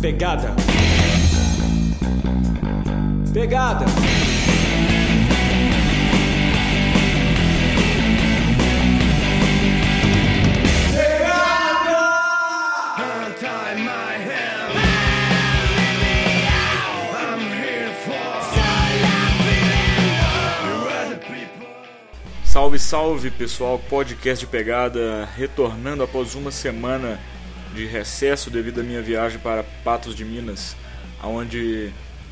Pegada. Pegada. Salve, salve pessoal, podcast de pegada retornando após uma semana de recesso devido à minha viagem para Patos de Minas, onde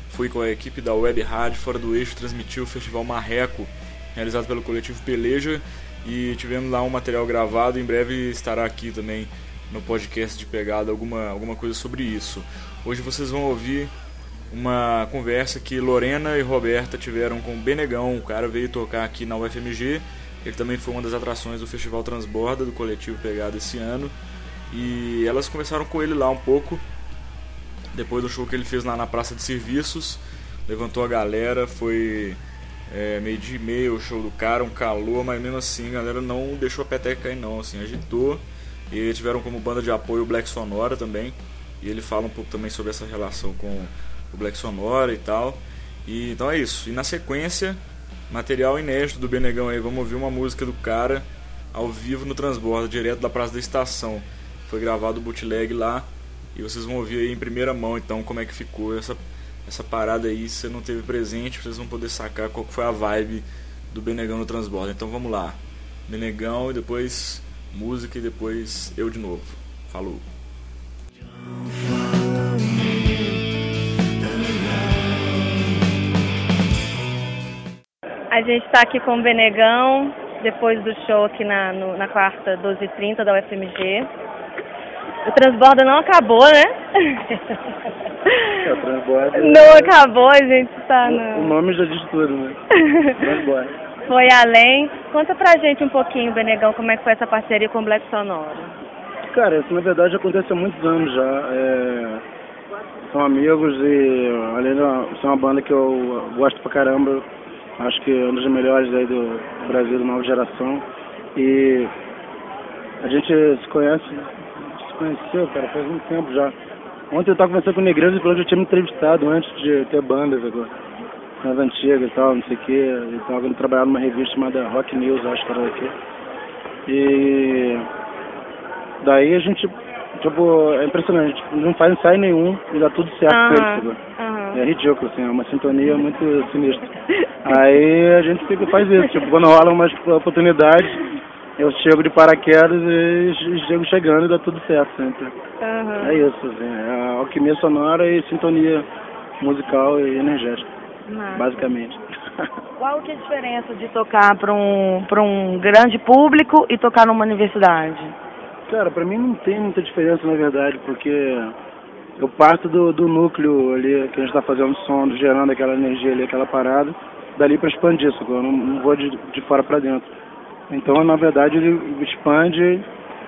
fui com a equipe da Web Rádio Fora do Eixo transmitir o Festival Marreco, realizado pelo coletivo Peleja, e tivemos lá um material gravado. Em breve estará aqui também no podcast de pegada alguma, alguma coisa sobre isso. Hoje vocês vão ouvir uma conversa que Lorena e Roberta tiveram com o Benegão. O cara veio tocar aqui na UFMG. Ele também foi uma das atrações do Festival Transborda do coletivo Pegada esse ano. E elas conversaram com ele lá um pouco. Depois do show que ele fez lá na Praça de Serviços. Levantou a galera, foi é, meio dia e o show do cara, um calor, mas mesmo assim a galera não deixou a peteca cair não, assim, agitou. E tiveram como banda de apoio o Black Sonora também. E ele fala um pouco também sobre essa relação com o Black Sonora e tal. E então é isso. E na sequência, material inédito do Benegão aí, vamos ouvir uma música do cara ao vivo no transbordo, direto da Praça da Estação. Foi gravado o bootleg lá e vocês vão ouvir aí em primeira mão então como é que ficou essa essa parada aí, se você não teve presente, vocês vão poder sacar qual foi a vibe do Benegão no transbordo. Então vamos lá. Benegão e depois música e depois eu de novo. Falou. A gente está aqui com o Benegão, depois do show aqui na, no, na quarta, 12h30 da UFMG. O transbordo não acabou, né? É, transbordo. Não acabou, a gente O no... nome já diz tudo, né? Transbordo. Foi além. Conta pra gente um pouquinho, Benegão, como é que foi essa parceria com o Black Sonora. Cara, isso na verdade acontece há muitos anos já. É, São amigos e além de ser uma banda que eu gosto pra caramba, acho que é uma das melhores aí do Brasil, da nova geração. E a gente se conhece, se conheceu, cara, faz muito tempo já. Ontem eu tava conversando com o Negreiros e falou que já tinha me entrevistado antes de ter bandas agora. Nas antigas e tal, não sei o que. Ele tava trabalhar numa revista chamada Rock News, acho que era daqui. E daí a gente, tipo, é impressionante, a gente não faz ensaio nenhum e dá tudo certo sabe? aham. É ridículo, assim, é uma sintonia muito sinistra. Aí a gente fica, faz isso, tipo, quando rola umas oportunidades, eu chego de paraquedas e che- chego chegando e dá tudo certo sempre. Aham. É isso, assim, é alquimia sonora e sintonia musical e energética, Massa. basicamente. Qual que é a diferença de tocar para um, pra um grande público e tocar numa universidade? Cara, pra mim não tem muita diferença na verdade, porque eu parto do, do núcleo ali que a gente tá fazendo som, gerando aquela energia ali, aquela parada, dali pra expandir, sacou? Eu não, não vou de, de fora pra dentro. Então, na verdade, ele expande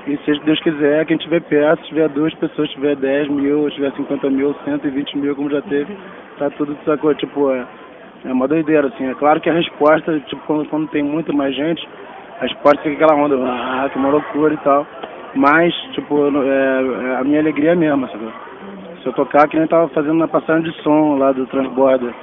e se Deus quiser, quem tiver perto, se tiver duas pessoas, se tiver 10 mil, se tiver 50 mil, 120 mil, como já teve, tá tudo, sacou? Tipo, é, é uma doideira, assim. É claro que a resposta, tipo, quando, quando tem muito mais gente, a resposta fica aquela onda, ah, que uma loucura e tal. Mas, tipo, é, é a minha alegria mesmo, sabe? Se eu tocar, que nem eu tava fazendo na passagem de som lá do Transborder.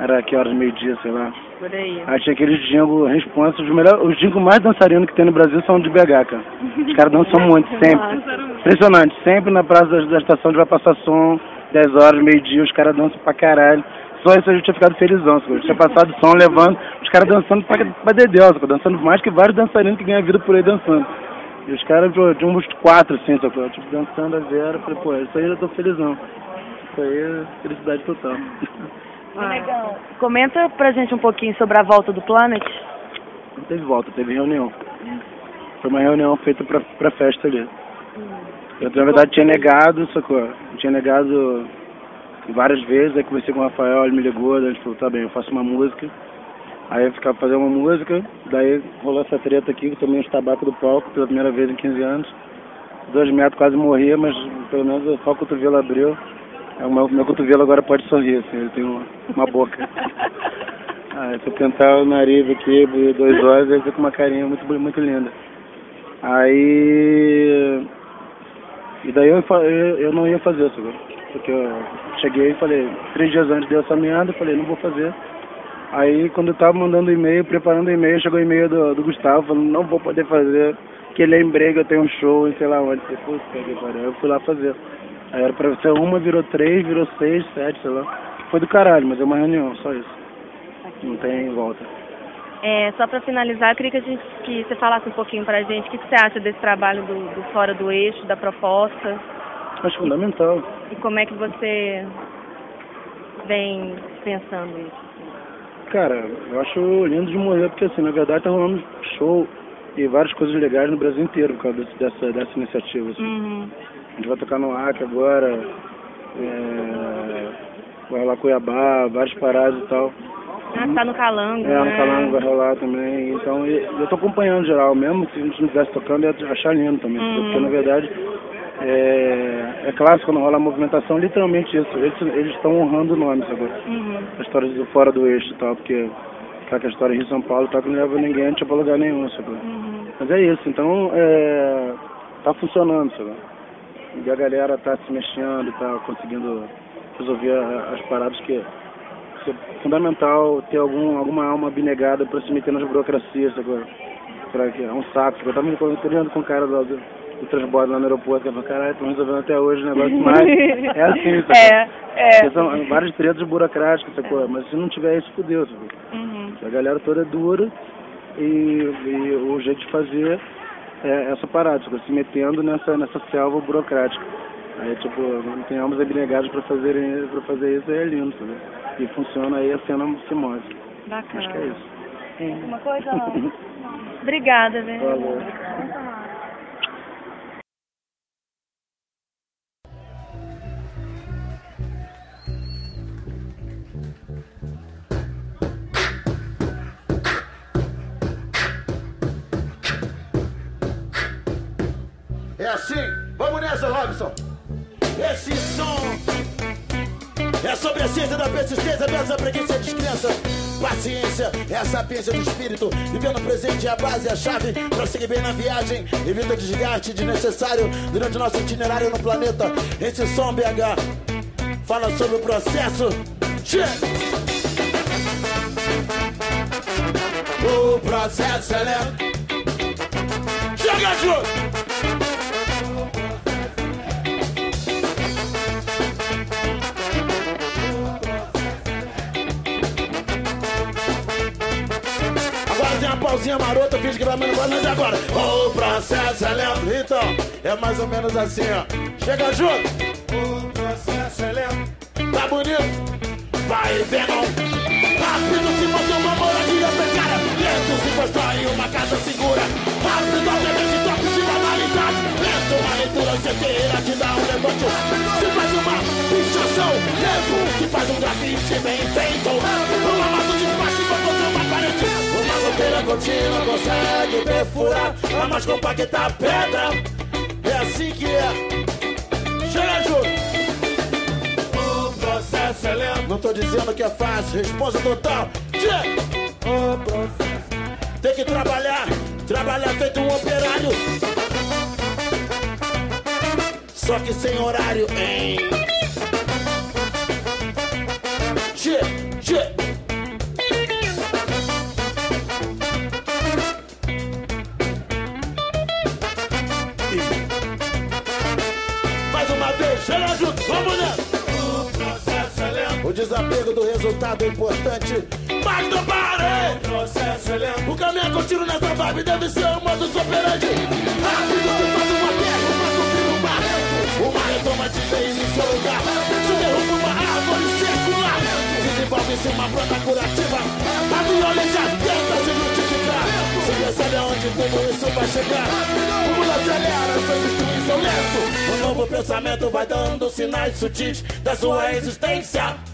Era que horas, meio-dia, sei lá. Por aí. Tinha aqueles jingle responsa, os melhores, os jingle mais dançarinos que tem no Brasil são de BH, cara. Os caras dançam muito, sempre. Impressionante, sempre na praça da, da estação onde vai passar som, 10 horas, meio-dia, os caras dançam pra caralho. Só isso a gente tinha ficado felizão, sacou? tinha passado som levando, os caras dançando pra, pra dedéu, sacou? dançando mais que vários dançarinos que ganham vida por aí dançando. E os caras tinham uns quatro, assim, sacou? tipo, dançando a Vera, falei, pô, isso aí eu tô felizão. Isso aí é felicidade total. Benegão, comenta pra gente um pouquinho sobre a volta do Planet. Não teve volta, teve reunião. Foi uma reunião feita pra, pra festa ali. Eu, na verdade, tinha negado, sacou? Eu tinha negado várias vezes, aí conversei com o Rafael, ele me ligou, daí ele falou, tá bem, eu faço uma música. Aí eu ficava fazendo uma música, daí rolou essa treta aqui, que eu tomei uns tabacos do palco pela primeira vez em 15 anos. Dois metros quase morria, mas pelo menos só o cotovelo abriu. Aí O meu, meu cotovelo agora pode sorrir, assim, ele tem uma, uma boca. Ah, se eu pintar o nariz aqui dois olhos, ele fica com uma carinha muito, muito linda. Aí E daí eu, eu, eu não ia fazer, sabe? Porque eu cheguei e falei, três dias antes deu essa merda, eu falei, não vou fazer. Aí quando eu tava mandando e-mail, preparando e-mail, chegou o e-mail do, do Gustavo falando, não vou poder fazer, que ele é Brega, eu tenho um show em sei lá onde. Eu falei, que pariu. Eu fui lá fazer. Aí era pra ser uma, virou três, virou seis, sete, sei lá. Foi do caralho, mas é uma reunião, só isso. Não tem volta. É, só para finalizar, eu queria que, a gente, que você falasse um pouquinho para a gente o que, que, você acha desse trabalho do, do, Fora do Eixo, da proposta. Acho fundamental. E como é que você vem pensando isso? Cara, eu acho lindo de morrer, porque assim, na verdade tá rolando show e várias coisas legais no Brasil inteiro por causa dessa, dessa iniciativa. Assim. Uhum. A gente vai tocar no Acre agora, é, vai rolar Cuiabá, várias paradas e tal. Ah, tá no Calango, É, né? no Calango vai rolar também. Então eu tô acompanhando geral, mesmo se a gente não estivesse tocando, ia achar lindo também. Uhum. Porque na verdade é, é clássico quando rola a movimentação, literalmente isso. Eles estão honrando o nome, sabe? Uhum. A história do fora do eixo e tal, porque tá, que a história Rio São Paulo tá que não leva ninguém a lugar nenhum, sabe? Uhum. Mas é isso, então é, tá funcionando, sabe? E a galera tá se mexendo, tá conseguindo resolver as paradas que é fundamental ter algum, alguma alma abnegada para se meter nas burocracias? Pra, que é um saco. Eu tava me encontrando com o cara do, do, do transbordo lá no aeroporto, que eu falei, caralho, estão resolvendo até hoje o negócio, mas é assim, sabe? É, é. São vários tretas burocráticos, sacou? Mas se não tiver isso, fudeu, sabe? Uhum. A galera toda é dura e, e o jeito de fazer é essa parada, tipo, se metendo nessa, nessa selva burocrática. Aí, tipo, não tem almas abnegadas para fazer, pra fazer isso, é lindo, sabe? E funciona aí, a cena se move. Bacana. Acho que é isso. É. Uma coisa. Obrigada, velho. Falou. Assim, vamos nessa, Robson. Esse som é sobre a ciência da persistência, dessa preguiça de descrença. Paciência é a sapiência do espírito. Vivendo o presente é a base, a chave para seguir bem na viagem. Evita desgaste desnecessário durante nosso itinerário no planeta. Esse som BH fala sobre o processo. Check. O processo é lento. Chega junto! Pausinha marota, fiz que vai mas agora. O processo é lento, então é mais ou menos assim, ó. Chega junto. O processo é lento. Tá bonito? Vai vendo. Rápido se mantém uma moradia precária. Lento se constrói uma casa segura. Rápido através de toques de banalidade. Lento uma leitura certeira te dá um levante. Se faz uma pichação. Lento se faz um grafite bem feito. Uma Goteira contínua consegue perfurar a mais compacta pedra. É assim que é. Chega junto. O processo é lento. Não tô dizendo que é fácil, resposta total. Tchê! O processo. Tem que trabalhar, trabalhar feito um operário. Só que sem horário, hein? Desapego do resultado é importante. Mas não pare! O processo é lento. O caminho contínuo nessa vibe deve ser o modus operandi. Rápido se faz uma terra, uma cumprir um mar. Uma retoma de vez em seu lugar. Se derruba uma árvore circular. Desenvolve-se uma planta curativa. A violência tenta se multiplicar. Se percebe aonde tudo isso vai chegar. O mundo acelera, seu destruição lento. O novo pensamento vai dando sinais sutis da sua existência.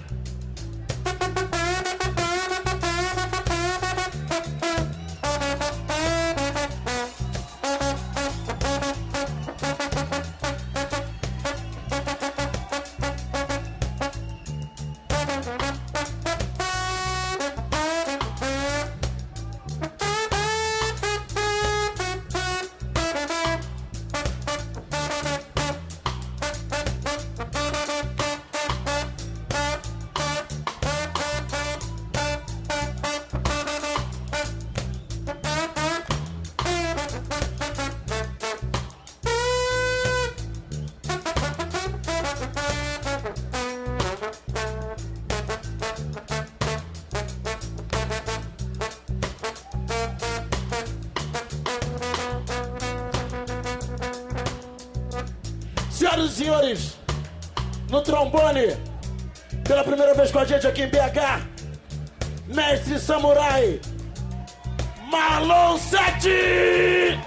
Senhoras e senhores, no trombone, pela primeira vez com a gente aqui em BH, Mestre Samurai, Marlon Sete!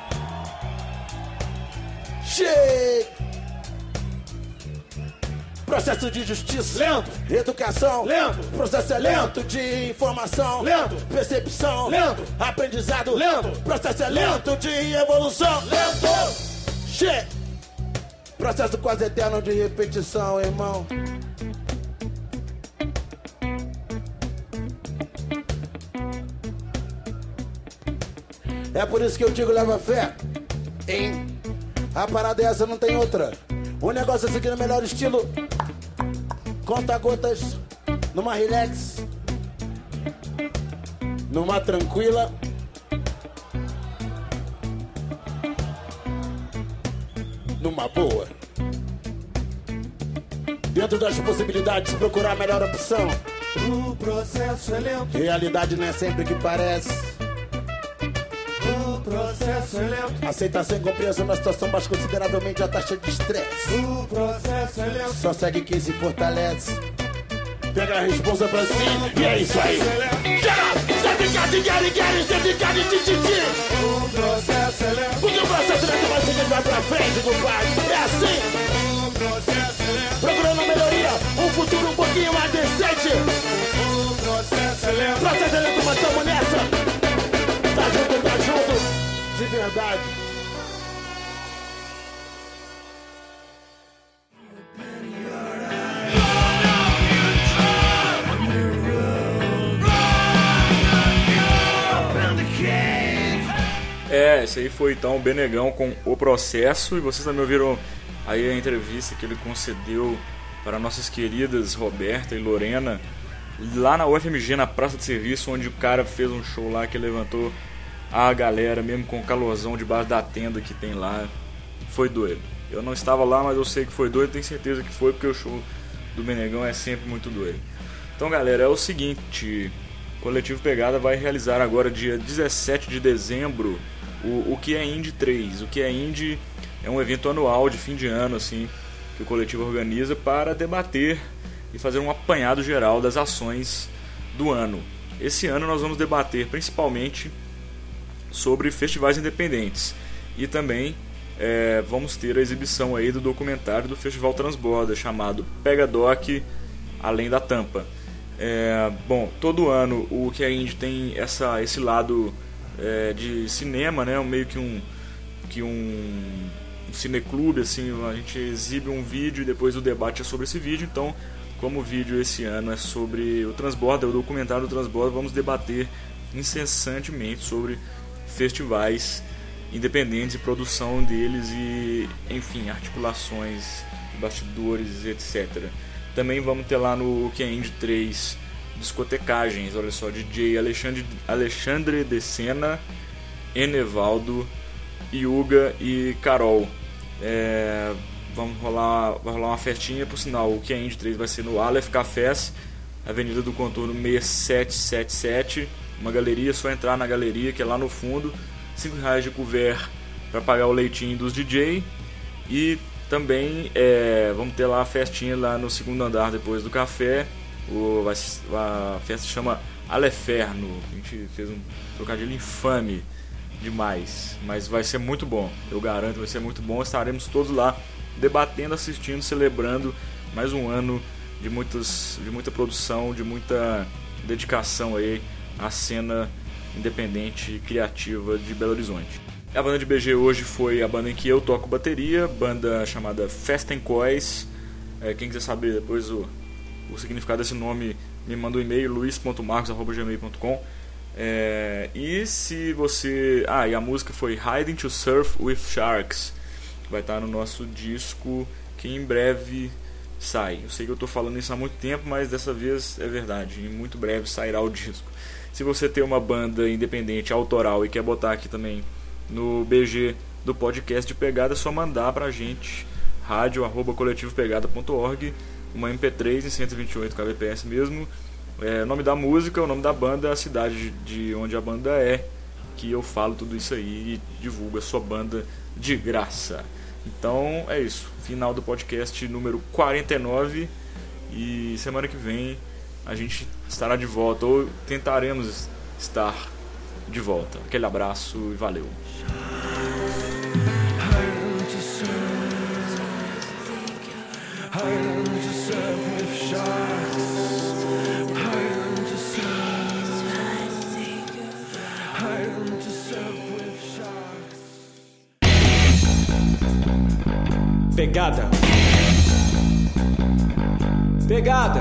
Chega! Processo de justiça lento, educação lento, processo é lento de informação lento, percepção lento, aprendizado lento, processo é lento de evolução. Lento. Che processo quase eterno de repetição, irmão. É por isso que eu digo leva fé. Hein? A parada é essa, não tem outra. O negócio é seguir no melhor estilo. Conta gotas, numa relax, numa tranquila. Boa. Dentro das possibilidades, procurar a melhor opção. O processo é lento. Realidade não é sempre que parece. O processo é lento. Aceitação e compreensão na situação mais consideravelmente a taxa de estresse. O processo é lento. Só segue quem se fortalece. Pega a responsa pra si e é isso aí. O processo é. Porque o processo vai seguir, vai pra frente, compadre. É assim. É. Procurando melhoria, um futuro um pouquinho mais decente. O processo é. Processo lento, mas tamo nessa. Tá junto, tá junto. De verdade. Esse aí foi então o Benegão com o processo e vocês também ouviram aí a entrevista que ele concedeu para nossas queridas Roberta e Lorena lá na UFMG, na Praça de Serviço, onde o cara fez um show lá que levantou a galera, mesmo com o calorzão debaixo da tenda que tem lá. Foi doido. Eu não estava lá, mas eu sei que foi doido, tenho certeza que foi, porque o show do Benegão é sempre muito doido. Então, galera, é o seguinte: Coletivo Pegada vai realizar agora, dia 17 de dezembro, o, o que é Indie 3. O que é Indie é um evento anual de fim de ano, assim, que o coletivo organiza para debater e fazer um apanhado geral das ações do ano. Esse ano nós vamos debater principalmente sobre festivais independentes e também é, vamos ter a exibição aí do documentário do Festival Transborda chamado Pega Doc Além da Tampa. É, bom, todo ano o que a Indie tem essa, esse lado é, de cinema, né? Meio que um que um, cineclube, assim, a gente exibe um vídeo e depois o debate é sobre esse vídeo. Então, como o vídeo esse ano é sobre o Transborda, o documentário do Transborda, vamos debater incessantemente sobre festivais independentes e produção deles e, enfim, articulações, bastidores, etc. Também vamos ter lá no Indie 3 discotecagens, olha só, DJ Alexandre, Alexandre de Sena, Enevaldo, Yuga e Carol. É, vamos rolar, vai rolar uma festinha, por sinal, o Indie 3 vai ser no Aleph Cafés, Avenida do Contorno 6777, uma galeria, só entrar na galeria que é lá no fundo, 5 reais de couvert para pagar o leitinho dos DJ e também é, vamos ter lá a festinha lá no segundo andar depois do café, o, a festa chama Aleferno. A gente fez um trocadilho infame demais, mas vai ser muito bom. Eu garanto, vai ser muito bom. Estaremos todos lá debatendo, assistindo, celebrando mais um ano de muitas de muita produção, de muita dedicação aí à cena independente e criativa de Belo Horizonte. A banda de BG hoje foi a banda em que eu toco bateria, banda chamada Festa Cois. É, quem quiser saber depois o o significado desse nome, me manda um e-mail luiz.marcos.gmail.com é, E se você... Ah, e a música foi Hiding to Surf with Sharks. Vai estar no nosso disco que em breve sai. Eu sei que eu estou falando isso há muito tempo, mas dessa vez é verdade Em muito breve sairá o disco. Se você tem uma banda independente, autoral E quer botar aqui também no BG do podcast de pegada É só mandar pra gente rádio.coletivopegada.org uma MP3 em 128 kbps mesmo. É, nome da música, o nome da banda, a cidade de onde a banda é, que eu falo tudo isso aí e divulgo a sua banda de graça. Então é isso. Final do podcast número 49. E semana que vem a gente estará de volta, ou tentaremos estar de volta. Aquele abraço e valeu. Pegada. Pegada.